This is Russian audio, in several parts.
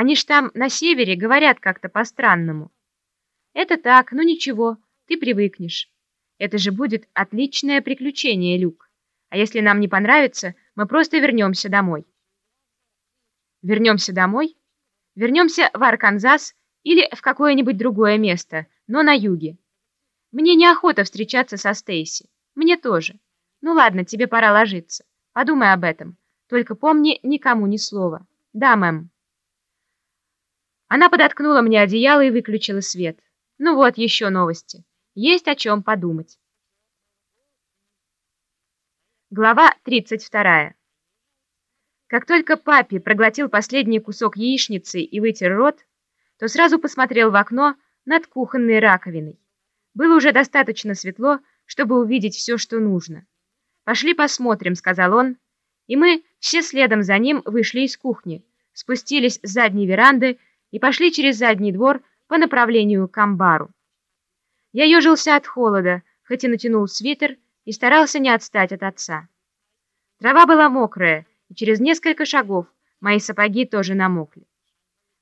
Они ж там на севере говорят как-то по-странному. Это так, ну ничего, ты привыкнешь. Это же будет отличное приключение, Люк. А если нам не понравится, мы просто вернемся домой. Вернемся домой? Вернемся в Арканзас или в какое-нибудь другое место, но на юге. Мне неохота встречаться со Стейси. Мне тоже. Ну ладно, тебе пора ложиться. Подумай об этом. Только помни никому ни слова. Да, мэм. Она подоткнула мне одеяло и выключила свет. Ну вот, еще новости. Есть о чем подумать. Глава 32. Как только папе проглотил последний кусок яичницы и вытер рот, то сразу посмотрел в окно над кухонной раковиной. Было уже достаточно светло, чтобы увидеть все, что нужно. «Пошли посмотрим», — сказал он, и мы все следом за ним вышли из кухни, спустились с задней веранды и пошли через задний двор по направлению к амбару. Я ежился от холода, хоть и натянул свитер, и старался не отстать от отца. Трава была мокрая, и через несколько шагов мои сапоги тоже намокли.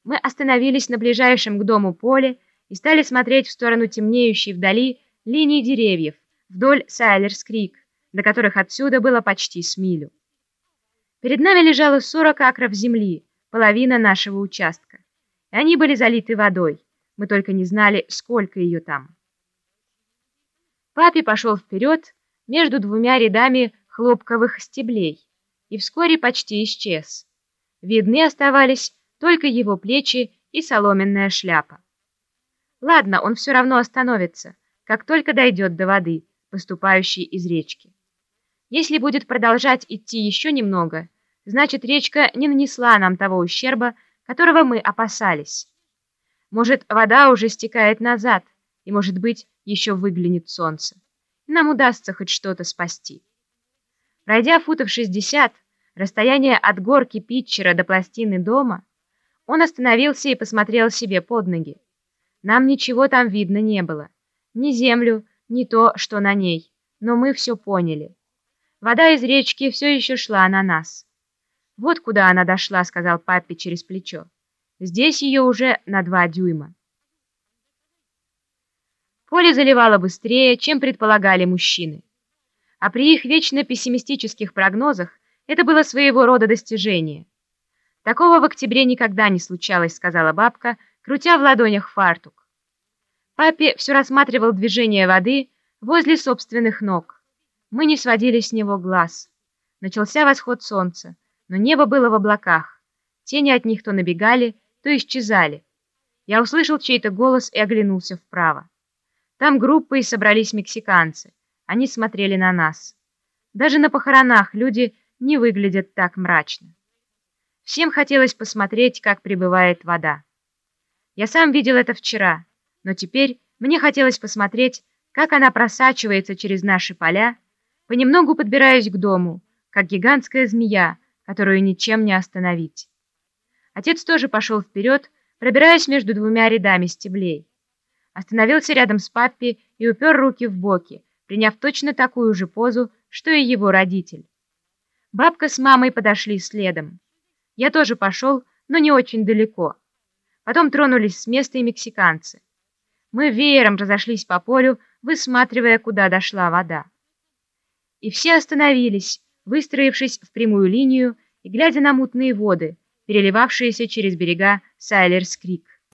Мы остановились на ближайшем к дому поле и стали смотреть в сторону темнеющей вдали линии деревьев вдоль Сайлерс-Крик, до которых отсюда было почти с милю. Перед нами лежало 40 акров земли, половина нашего участка, они были залиты водой, мы только не знали, сколько ее там. Папе пошел вперед между двумя рядами хлопковых стеблей и вскоре почти исчез. Видны оставались только его плечи и соломенная шляпа. Ладно, он все равно остановится, как только дойдет до воды, поступающей из речки. Если будет продолжать идти еще немного, значит речка не нанесла нам того ущерба, которого мы опасались. Может, вода уже стекает назад, и, может быть, еще выглянет солнце. Нам удастся хоть что-то спасти. Пройдя футов 60, расстояние от горки питчера до пластины дома, он остановился и посмотрел себе под ноги. Нам ничего там видно не было. Ни землю, ни то, что на ней. Но мы все поняли. Вода из речки все еще шла на нас. «Вот куда она дошла», — сказал папе через плечо. «Здесь ее уже на два дюйма». Поле заливало быстрее, чем предполагали мужчины. А при их вечно пессимистических прогнозах это было своего рода достижение. «Такого в октябре никогда не случалось», — сказала бабка, крутя в ладонях фартук. Папе все рассматривал движение воды возле собственных ног. Мы не сводили с него глаз. Начался восход солнца, но небо было в облаках. Тени от них то набегали, то исчезали. Я услышал чей-то голос и оглянулся вправо. Там группой собрались мексиканцы. Они смотрели на нас. Даже на похоронах люди не выглядят так мрачно. Всем хотелось посмотреть, как прибывает вода. Я сам видел это вчера, но теперь мне хотелось посмотреть, как она просачивается через наши поля, понемногу подбираясь к дому, как гигантская змея, которую ничем не остановить. Отец тоже пошел вперед, пробираясь между двумя рядами стеблей остановился рядом с паппи и упер руки в боки, приняв точно такую же позу, что и его родитель. Бабка с мамой подошли следом. Я тоже пошел, но не очень далеко. Потом тронулись с места и мексиканцы. Мы веером разошлись по полю, высматривая, куда дошла вода. И все остановились, выстроившись в прямую линию и глядя на мутные воды, переливавшиеся через берега Сайлерс-Крик.